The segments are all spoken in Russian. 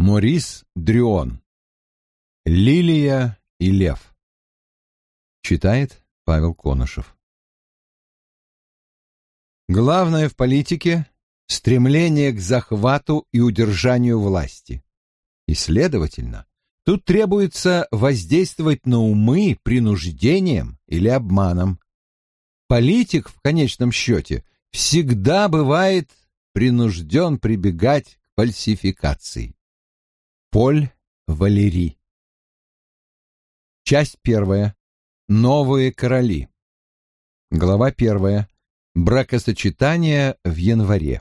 Морис Дрюон. Лилия и лев. Читает Павел Конышев. Главное в политике — стремление к захвату и удержанию власти. И, следовательно, тут требуется воздействовать на умы принуждением или обманом. Политик, в конечном счете, всегда бывает принужден прибегать к фальсификации. Поль Валери. Часть первая. Новые короли. Глава первая. Бракосочетание в январе.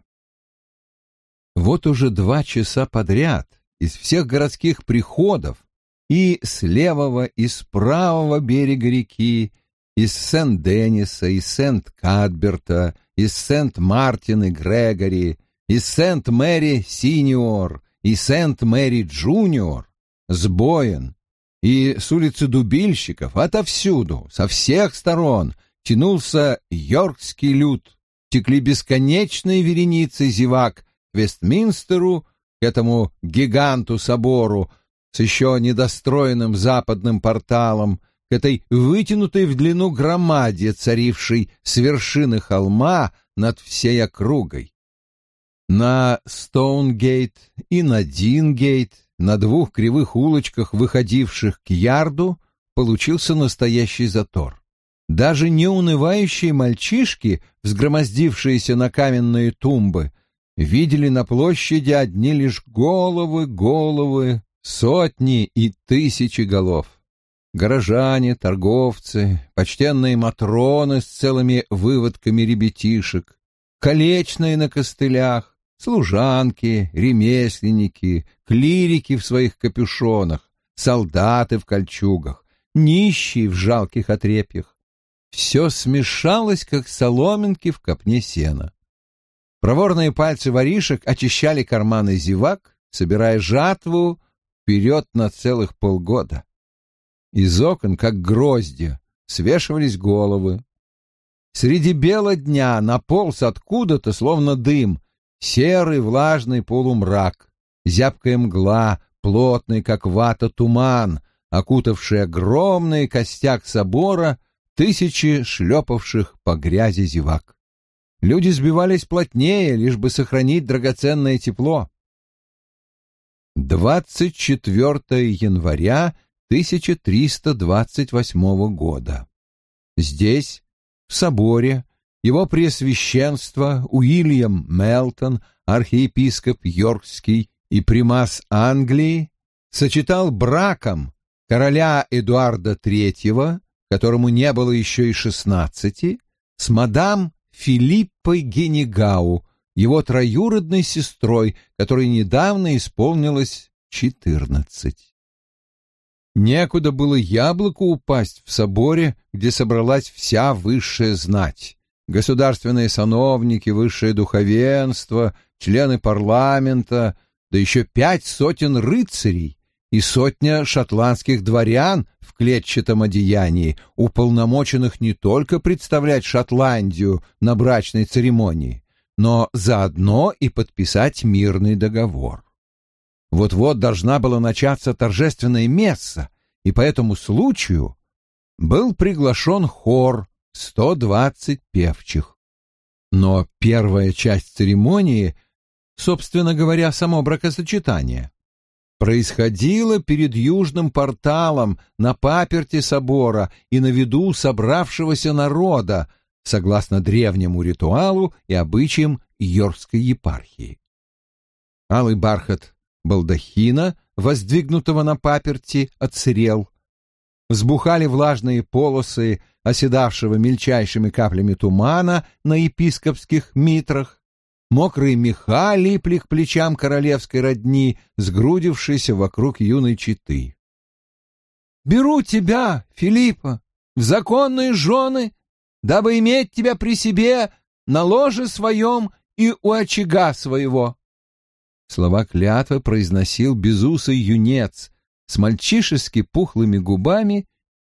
Вот уже два часа подряд из всех городских приходов и с левого, и с правого берега реки, из Сент-Дениса, из Сент-Кадберта, из Сент-Мартин и Грегори, из Сент-Мэри Синьор, и Сент-Мэри Джуниор, с Боен, и с улицы Дубильщиков, отовсюду, со всех сторон, тянулся йоркский люд, текли бесконечные вереницы зевак к Вестминстеру, к этому гиганту-собору с еще недостроенным западным порталом, к этой вытянутой в длину громаде, царившей с вершины холма над всей округой. На Стоунгейт и на Дингейт, на двух кривых улочках, выходивших к ярду, получился настоящий затор. Даже неунывающие мальчишки, взгромоздившиеся на каменные тумбы, видели на площади одни лишь головы, головы, сотни и тысячи голов. Горожане, торговцы, почтенные матроны с целыми выводками ребятишек, колечные на костылях, служанки, ремесленники, клирики в своих капюшонах, солдаты в кольчугах, нищие в жалких отрепьях. Все смешалось, как соломинки в копне сена. Проворные пальцы воришек очищали карманы зевак, собирая жатву вперед на целых полгода. Из окон, как гроздья, свешивались головы. Среди бела дня наполз откуда-то, словно дым, Серый влажный полумрак, зябкая мгла, плотный, как вата, туман, окутавший огромный костяк собора, тысячи шлепавших по грязи зевак. Люди сбивались плотнее, лишь бы сохранить драгоценное тепло. 24 января 1328 года. Здесь, в соборе, его преосвященство Уильям Мелтон, архиепископ Йоркский и примас Англии, сочетал браком короля Эдуарда III, которому не было еще и шестнадцати, с мадам Филиппой Генегау, его троюродной сестрой, которой недавно исполнилось четырнадцать. Некуда было яблоку упасть в соборе, где собралась вся высшая знать государственные сановники, высшее духовенство, члены парламента, да еще пять сотен рыцарей и сотня шотландских дворян в клетчатом одеянии, уполномоченных не только представлять Шотландию на брачной церемонии, но заодно и подписать мирный договор. Вот-вот должна была начаться торжественная месса, и по этому случаю был приглашен хор сто двадцать певчих. Но первая часть церемонии, собственно говоря, само бракосочетание, происходила перед южным порталом на паперти собора и на виду собравшегося народа, согласно древнему ритуалу и обычаям Йоркской епархии. Алый бархат балдахина, воздвигнутого на паперти, отсырел. Взбухали влажные полосы оседавшего мельчайшими каплями тумана на епископских митрах, мокрые меха липли к плечам королевской родни, сгрудившейся вокруг юной читы. «Беру тебя, Филиппа, в законные жены, дабы иметь тебя при себе на ложе своем и у очага своего». Слова клятвы произносил безусый юнец с мальчишески пухлыми губами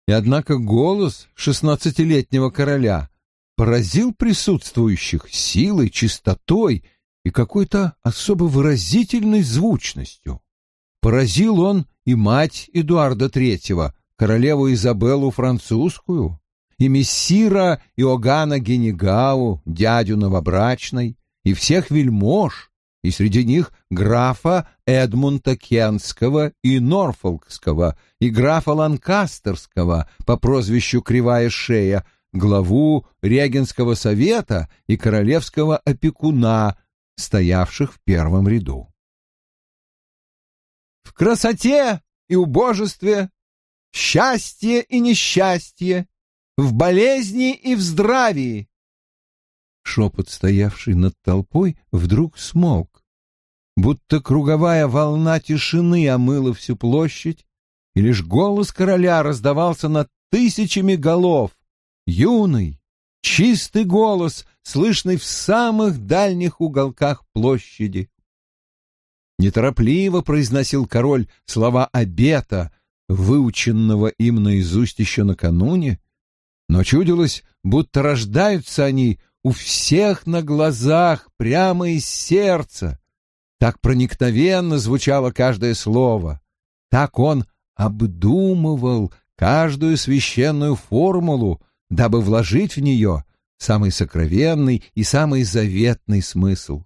и однако голос шестнадцатилетнего короля поразил присутствующих силой, чистотой и какой-то особо выразительной звучностью. поразил он и мать Эдуарда III, королеву Изабеллу французскую, и мессира Иоганна Генегау, дядю новобрачной, и всех вельмож, и среди них графа Эдмунда Кенского и Норфолкского, и графа Ланкастерского по прозвищу Кривая Шея, главу Регенского совета и королевского опекуна, стоявших в первом ряду. В красоте и убожестве, счастье и несчастье, в болезни и в здравии. Шепот, стоявший над толпой, вдруг смолк, будто круговая волна тишины омыла всю площадь, и лишь голос короля раздавался над тысячами голов, юный, чистый голос, слышный в самых дальних уголках площади. Неторопливо произносил король слова обета, выученного им наизусть еще накануне, но чудилось, будто рождаются они у всех на глазах, прямо из сердца. Так проникновенно звучало каждое слово, так он обдумывал каждую священную формулу, дабы вложить в нее самый сокровенный и самый заветный смысл.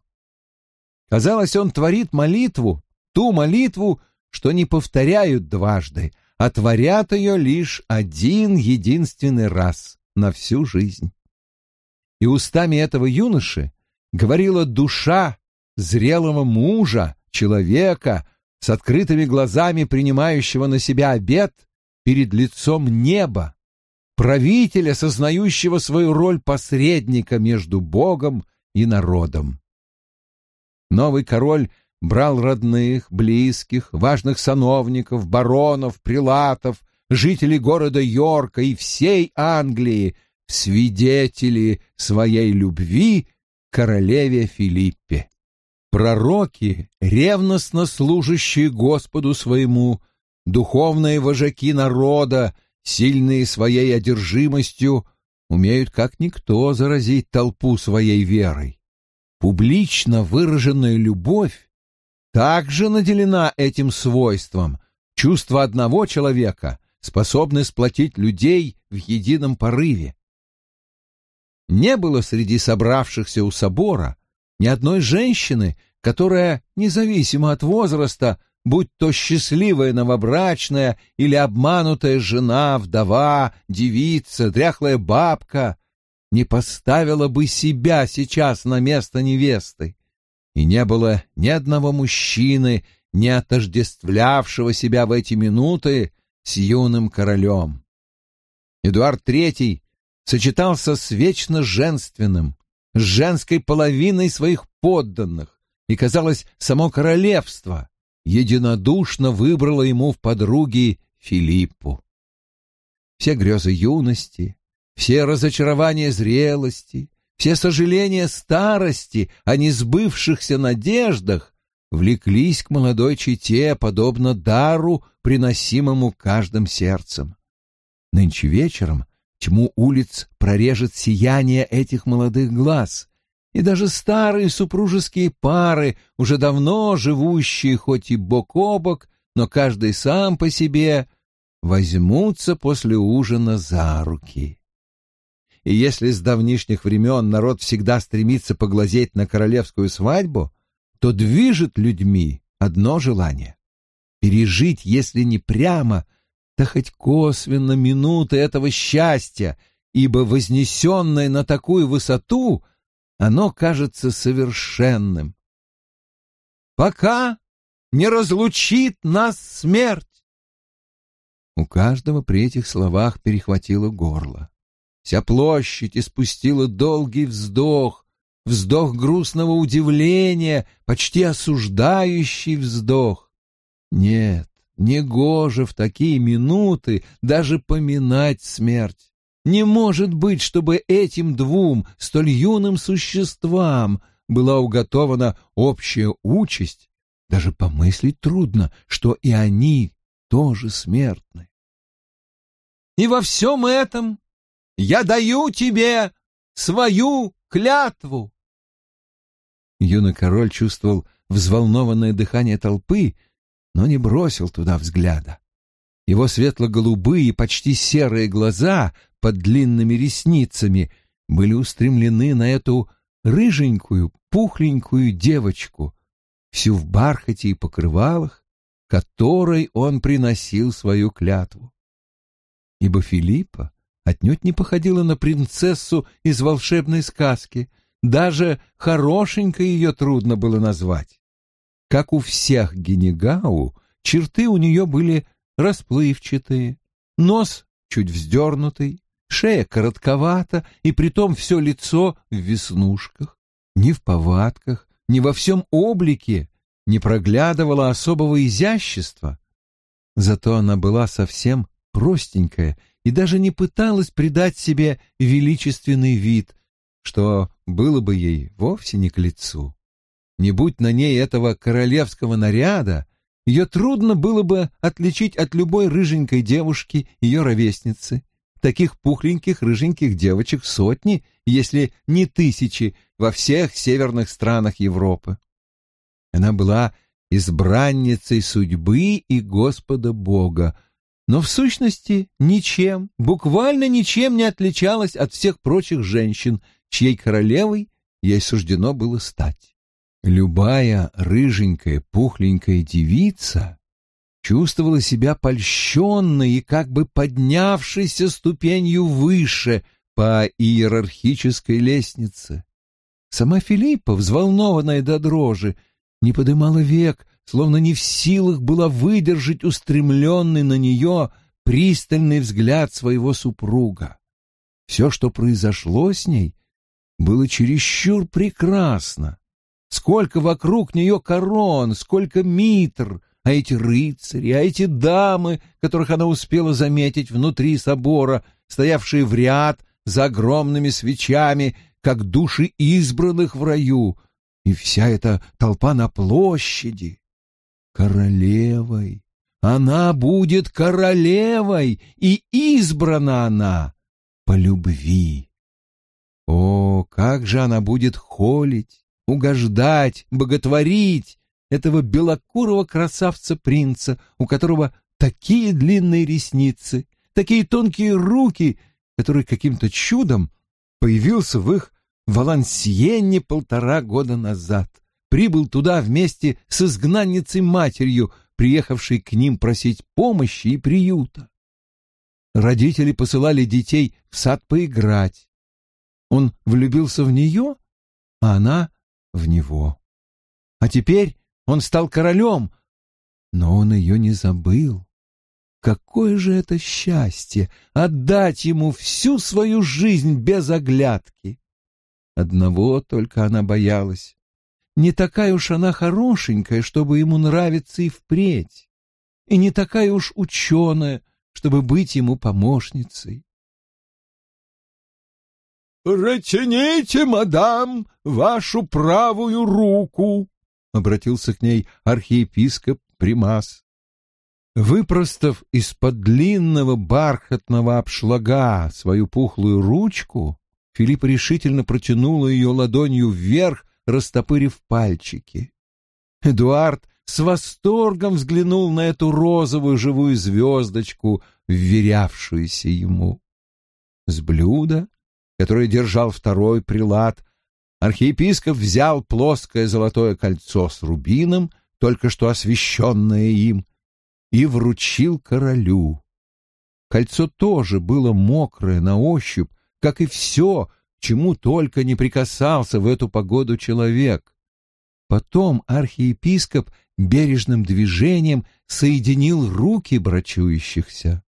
Казалось, он творит молитву, ту молитву, что не повторяют дважды, а творят ее лишь один единственный раз на всю жизнь. И устами этого юноши говорила душа зрелого мужа, человека, с открытыми глазами принимающего на себя обет перед лицом неба, правителя, сознающего свою роль посредника между Богом и народом. Новый король брал родных, близких, важных сановников, баронов, прилатов, жителей города Йорка и всей Англии свидетели своей любви королеве Филиппе. Пророки, ревностно служащие Господу своему, духовные вожаки народа, сильные своей одержимостью, умеют как никто заразить толпу своей верой. Публично выраженная любовь также наделена этим свойством. Чувство одного человека способны сплотить людей в едином порыве. Не было среди собравшихся у собора ни одной женщины, которая, независимо от возраста, будь то счастливая новобрачная или обманутая жена, вдова, девица, дряхлая бабка, не поставила бы себя сейчас на место невесты. И не было ни одного мужчины, не отождествлявшего себя в эти минуты с юным королем. Эдуард III сочетался с вечно женственным, с женской половиной своих подданных, и, казалось, само королевство единодушно выбрало ему в подруги Филиппу. Все грезы юности, все разочарования зрелости, все сожаления старости о несбывшихся надеждах влеклись к молодой чете, подобно дару, приносимому каждым сердцем. Нынче вечером тьму улиц прорежет сияние этих молодых глаз, и даже старые супружеские пары, уже давно живущие хоть и бок о бок, но каждый сам по себе, возьмутся после ужина за руки. И если с давнишних времен народ всегда стремится поглазеть на королевскую свадьбу, то движет людьми одно желание — пережить, если не прямо, да хоть косвенно минуты этого счастья, ибо вознесенное на такую высоту — оно кажется совершенным. Пока не разлучит нас смерть. У каждого при этих словах перехватило горло. Вся площадь испустила долгий вздох, вздох грустного удивления, почти осуждающий вздох. Нет, не гоже в такие минуты даже поминать смерть. Не может быть, чтобы этим двум столь юным существам была уготована общая участь. Даже помыслить трудно, что и они тоже смертны. И во всем этом я даю тебе свою клятву. Юный король чувствовал взволнованное дыхание толпы, но не бросил туда взгляда. Его светло-голубые, почти серые глаза под длинными ресницами были устремлены на эту рыженькую, пухленькую девочку, всю в бархате и покрывалах, которой он приносил свою клятву. Ибо Филиппа отнюдь не походила на принцессу из волшебной сказки, даже хорошенькой ее трудно было назвать. Как у всех Генегау, черты у нее были расплывчатые, нос чуть вздернутый, шея коротковата, и притом все лицо в веснушках, ни в повадках, ни во всем облике не проглядывало особого изящества. Зато она была совсем простенькая и даже не пыталась придать себе величественный вид, что было бы ей вовсе не к лицу. Не будь на ней этого королевского наряда, ее трудно было бы отличить от любой рыженькой девушки, ее ровесницы. Таких пухленьких рыженьких девочек сотни, если не тысячи, во всех северных странах Европы. Она была избранницей судьбы и Господа Бога, но в сущности ничем, буквально ничем не отличалась от всех прочих женщин, чьей королевой ей суждено было стать. Любая рыженькая, пухленькая девица чувствовала себя польщенной и как бы поднявшейся ступенью выше по иерархической лестнице. Сама Филиппа, взволнованная до дрожи, не подымала век, словно не в силах была выдержать устремленный на нее пристальный взгляд своего супруга. Все, что произошло с ней, было чересчур прекрасно. Сколько вокруг нее корон, сколько митр, а эти рыцари, а эти дамы, которых она успела заметить внутри собора, стоявшие в ряд за огромными свечами, как души избранных в раю, и вся эта толпа на площади. Королевой. Она будет королевой, и избрана она по любви. О, как же она будет холить, угождать, боготворить этого белокурого красавца-принца, у которого такие длинные ресницы, такие тонкие руки, который каким-то чудом появился в их Валансиенне полтора года назад, прибыл туда вместе с изгнанницей-матерью, приехавшей к ним просить помощи и приюта. Родители посылали детей в сад поиграть. Он влюбился в нее, а она в него. А теперь он стал королем, но он ее не забыл. Какое же это счастье отдать ему всю свою жизнь без оглядки! Одного только она боялась. Не такая уж она хорошенькая, чтобы ему нравиться и впредь, и не такая уж ученая, чтобы быть ему помощницей. «Протяните, мадам, вашу правую руку!» — обратился к ней архиепископ Примас. Выпростав из-под длинного бархатного обшлага свою пухлую ручку, Филипп решительно протянул ее ладонью вверх, растопырив пальчики. Эдуард с восторгом взглянул на эту розовую живую звездочку, вверявшуюся ему. С блюда который держал второй прилад, архиепископ взял плоское золотое кольцо с рубином, только что освященное им, и вручил королю. Кольцо тоже было мокрое на ощупь, как и все, чему только не прикасался в эту погоду человек. Потом архиепископ бережным движением соединил руки брачующихся.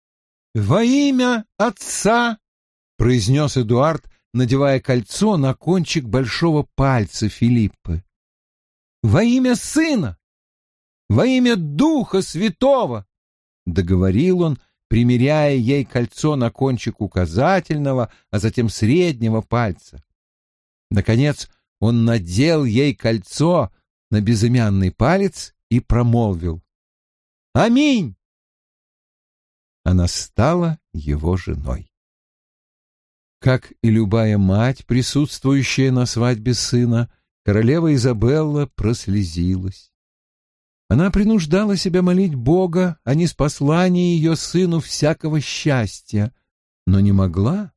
«Во имя Отца произнес Эдуард, надевая кольцо на кончик большого пальца Филиппы. «Во имя Сына! Во имя Духа Святого!» — договорил он, примеряя ей кольцо на кончик указательного, а затем среднего пальца. Наконец он надел ей кольцо на безымянный палец и промолвил. «Аминь!» Она стала его женой. Как и любая мать, присутствующая на свадьбе сына, королева Изабелла прослезилась. Она принуждала себя молить Бога о неспослании ее сыну всякого счастья, но не могла.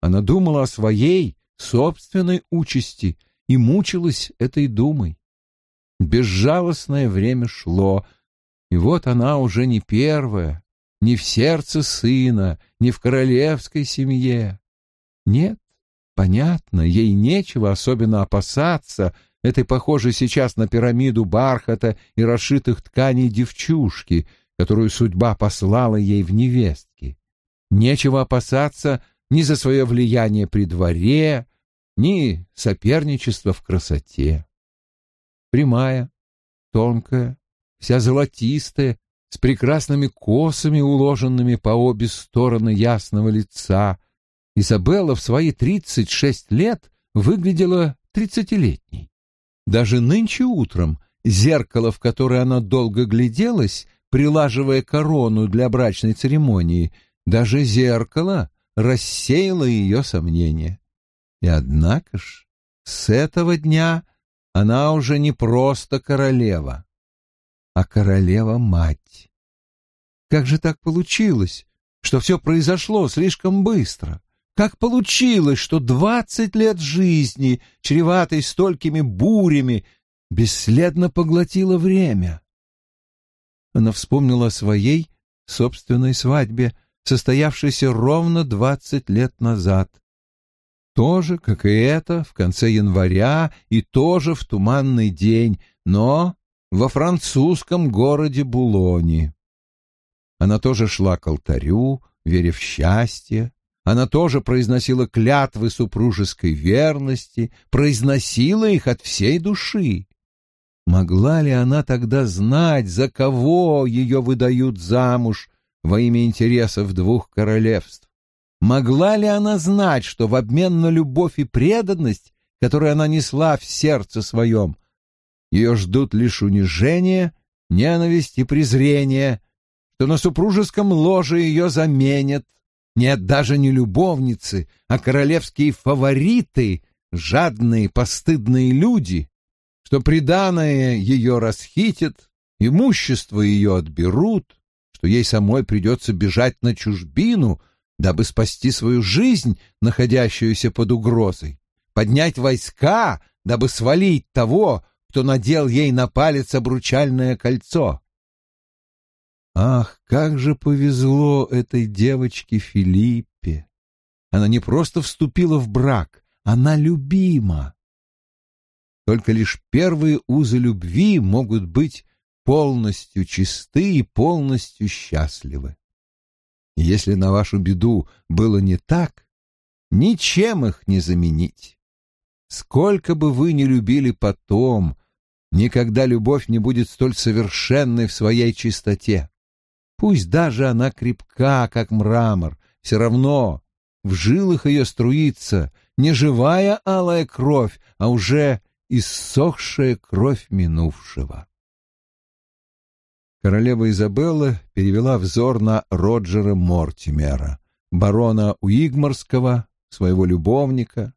Она думала о своей собственной участи и мучилась этой думой. Безжалостное время шло, и вот она уже не первая, не в сердце сына, не в королевской семье. Нет, понятно, ей нечего особенно опасаться этой похожей сейчас на пирамиду бархата и расшитых тканей девчушки, которую судьба послала ей в невестки. Нечего опасаться ни за свое влияние при дворе, ни соперничества в красоте. Прямая, тонкая, вся золотистая, с прекрасными косами, уложенными по обе стороны ясного лица, Изабелла в свои тридцать шесть лет выглядела тридцатилетней. Даже нынче утром зеркало, в которое она долго гляделась, прилаживая корону для брачной церемонии, даже зеркало рассеяло ее сомнения. И однако ж, с этого дня она уже не просто королева, а королева-мать. Как же так получилось, что все произошло слишком быстро? Как получилось, что двадцать лет жизни, чреватой столькими бурями, бесследно поглотило время? Она вспомнила о своей собственной свадьбе, состоявшейся ровно двадцать лет назад. Тоже, как и это, в конце января и тоже в туманный день, но во французском городе Булони. Она тоже шла к алтарю, веря в счастье. Она тоже произносила клятвы супружеской верности, произносила их от всей души. Могла ли она тогда знать, за кого ее выдают замуж во имя интересов двух королевств? Могла ли она знать, что в обмен на любовь и преданность, которую она несла в сердце своем, ее ждут лишь унижение, ненависть и презрение, что на супружеском ложе ее заменят, нет даже не любовницы, а королевские фавориты, жадные, постыдные люди, что приданое ее расхитят, имущество ее отберут, что ей самой придется бежать на чужбину — дабы спасти свою жизнь, находящуюся под угрозой, поднять войска, дабы свалить того, кто надел ей на палец обручальное кольцо. Ах, как же повезло этой девочке Филиппе! Она не просто вступила в брак, она любима. Только лишь первые узы любви могут быть полностью чисты и полностью счастливы. Если на вашу беду было не так, ничем их не заменить. Сколько бы вы ни любили потом, никогда любовь не будет столь совершенной в своей чистоте. Пусть даже она крепка, как мрамор, все равно в жилах ее струится не живая алая кровь, а уже иссохшая кровь минувшего. Королева Изабелла перевела взор на Роджера Мортимера, барона Уигморского, своего любовника,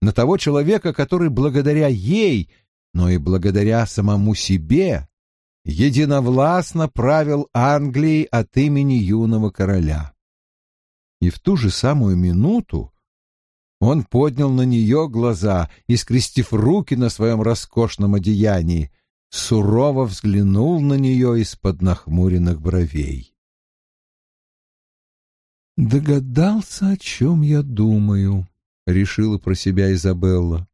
на того человека, который благодаря ей, но и благодаря самому себе, единовластно правил Англией от имени юного короля. И в ту же самую минуту он поднял на нее глаза и, скрестив руки на своем роскошном одеянии, сурово взглянул на нее из-под нахмуренных бровей. «Догадался, о чем я думаю», — решила про себя Изабелла.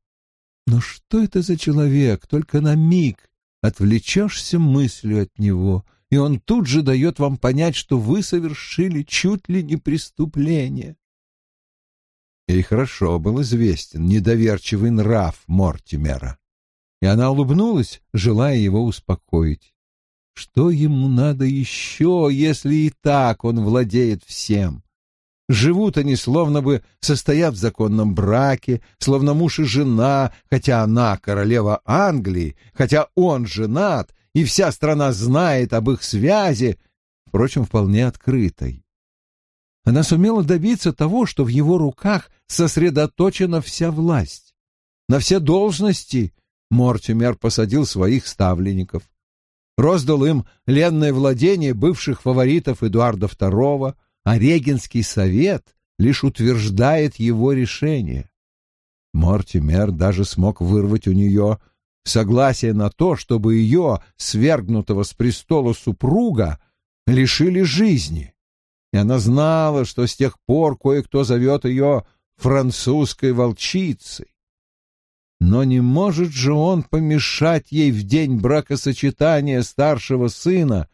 «Но что это за человек? Только на миг отвлечешься мыслью от него, и он тут же дает вам понять, что вы совершили чуть ли не преступление». Ей хорошо был известен недоверчивый нрав Мортимера и она улыбнулась, желая его успокоить. Что ему надо еще, если и так он владеет всем? Живут они словно бы состоят в законном браке, словно муж и жена, хотя она королева Англии, хотя он женат, и вся страна знает об их связи, впрочем, вполне открытой. Она сумела добиться того, что в его руках сосредоточена вся власть. На все должности Мортимер посадил своих ставленников. роздал им ленное владение бывших фаворитов Эдуарда II, а Регенский совет лишь утверждает его решение. Мортимер даже смог вырвать у нее согласие на то, чтобы ее, свергнутого с престола супруга, лишили жизни. И она знала, что с тех пор кое-кто зовет ее французской волчицей. Но не может же он помешать ей в день бракосочетания старшего сына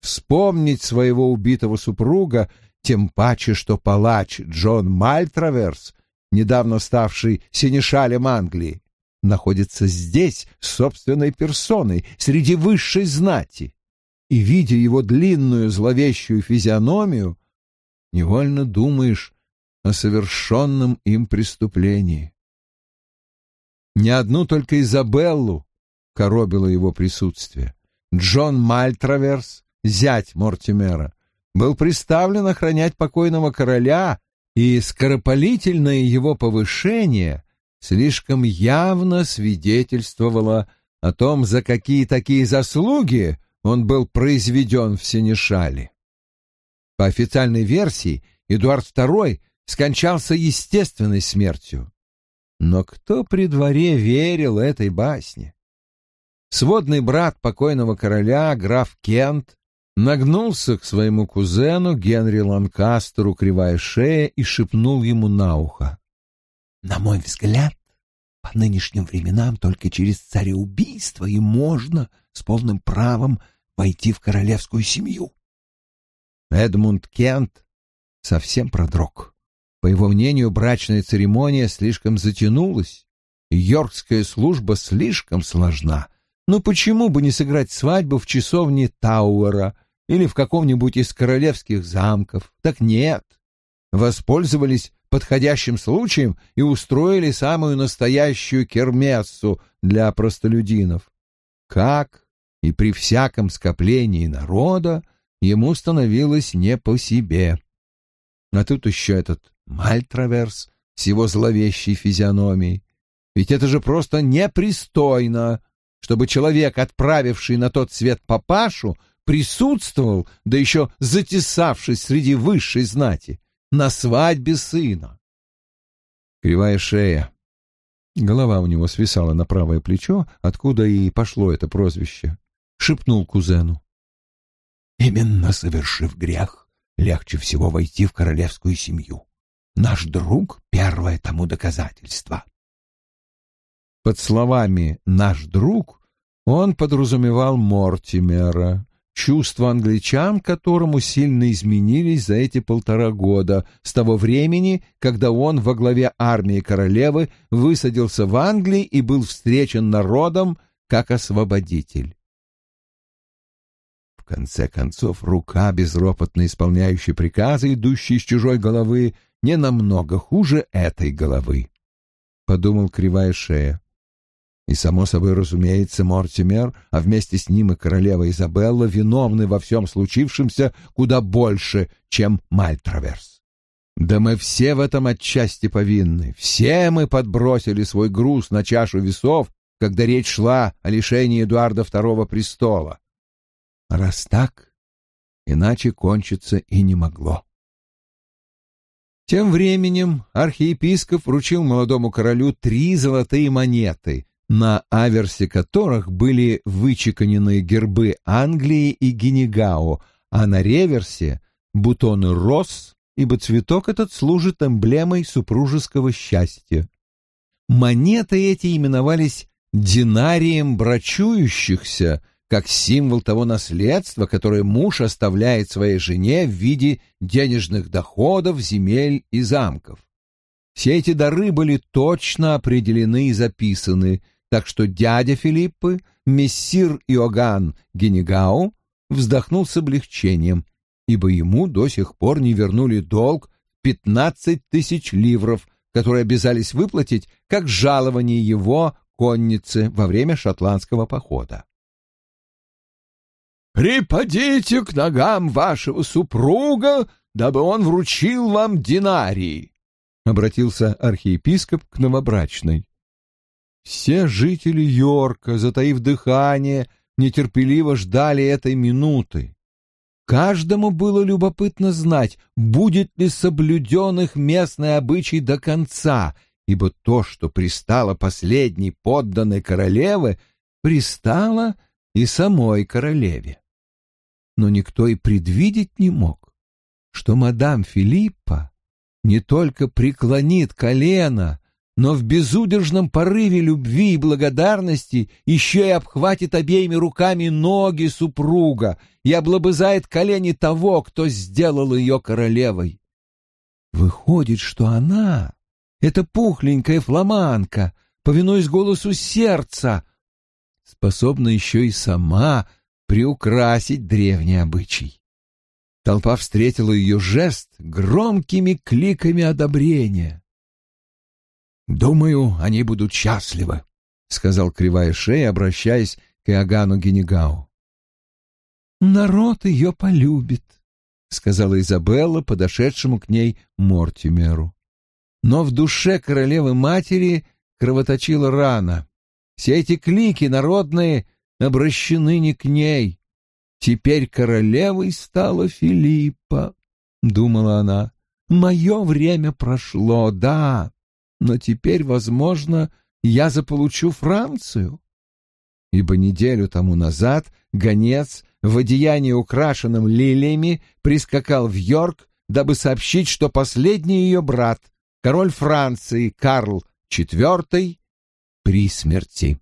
вспомнить своего убитого супруга, тем паче, что палач Джон Мальтраверс, недавно ставший синешалем Англии, находится здесь собственной персоной, среди высшей знати. И, видя его длинную зловещую физиономию, невольно думаешь о совершенном им преступлении. Не одну только Изабеллу коробило его присутствие. Джон Мальтраверс, зять Мортимера, был приставлен охранять покойного короля, и скоропалительное его повышение слишком явно свидетельствовало о том, за какие такие заслуги он был произведен в Сенешале. По официальной версии, Эдуард II скончался естественной смертью. Но кто при дворе верил этой басне? Сводный брат покойного короля, граф Кент, нагнулся к своему кузену Генри Ланкастеру, кривая шея, и шепнул ему на ухо. «На мой взгляд, по нынешним временам только через цареубийство и можно с полным правом войти в королевскую семью». Эдмунд Кент совсем продрог. По его мнению, брачная церемония слишком затянулась, йоркская служба слишком сложна. Но почему бы не сыграть свадьбу в часовне Тауэра или в каком-нибудь из королевских замков? Так нет. Воспользовались подходящим случаем и устроили самую настоящую кермессу для простолюдинов. Как и при всяком скоплении народа ему становилось не по себе. А тут еще этот Мальтраверс с его зловещей физиономией. Ведь это же просто непристойно, чтобы человек, отправивший на тот свет папашу, присутствовал, да еще затесавшись среди высшей знати, на свадьбе сына. Кривая шея. Голова у него свисала на правое плечо, откуда и пошло это прозвище. Шепнул кузену. Именно совершив грех, легче всего войти в королевскую семью. Наш друг — первое тому доказательство. Под словами «наш друг» он подразумевал Мортимера, чувства англичан, которому сильно изменились за эти полтора года, с того времени, когда он во главе армии королевы высадился в Англии и был встречен народом как освободитель. В конце концов, рука, безропотно исполняющая приказы, идущие из чужой головы, не намного хуже этой головы, — подумал кривая шея. И, само собой разумеется, Мортимер, а вместе с ним и королева Изабелла виновны во всем случившемся куда больше, чем Мальтраверс. Да мы все в этом отчасти повинны. Все мы подбросили свой груз на чашу весов, когда речь шла о лишении Эдуарда II престола. раз так, иначе кончиться и не могло. Тем временем архиепископ вручил молодому королю три золотые монеты, на аверсе которых были вычеканены гербы Англии и Генегао, а на реверсе — бутоны роз, ибо цветок этот служит эмблемой супружеского счастья. Монеты эти именовались динарием брачующихся, как символ того наследства, которое муж оставляет своей жене в виде денежных доходов, земель и замков. Все эти дары были точно определены и записаны, так что дядя Филиппы, мессир Иоганн Генегау, вздохнул с облегчением, ибо ему до сих пор не вернули долг пятнадцать тысяч ливров, которые обязались выплатить как жалование его конницы во время шотландского похода. «Припадите к ногам вашего супруга, дабы он вручил вам динарии», — обратился архиепископ к новобрачной. Все жители Йорка, затаив дыхание, нетерпеливо ждали этой минуты. Каждому было любопытно знать, будет ли соблюден их местный обычай до конца, ибо то, что пристало последней подданной королевы, пристало и самой королеве. Но никто и предвидеть не мог, что мадам Филиппа не только преклонит колено, но в безудержном порыве любви и благодарности еще и обхватит обеими руками ноги супруга и облобызает колени того, кто сделал ее королевой. Выходит, что она, эта пухленькая фламанка, повинуясь голосу сердца, способна еще и сама приукрасить древний обычай. Толпа встретила ее жест громкими кликами одобрения. «Думаю, они будут счастливы», — сказал кривая шея, обращаясь к Иоганну Генегау. «Народ ее полюбит», — сказала Изабелла, подошедшему к ней Мортимеру. Но в душе королевы-матери кровоточила рана. Все эти клики народные обращены не к ней. Теперь королевой стала Филиппа, — думала она. Мое время прошло, да, но теперь, возможно, я заполучу Францию. Ибо неделю тому назад гонец в одеянии, украшенном лилиями, прискакал в Йорк, дабы сообщить, что последний ее брат, король Франции Карл IV, при смерти.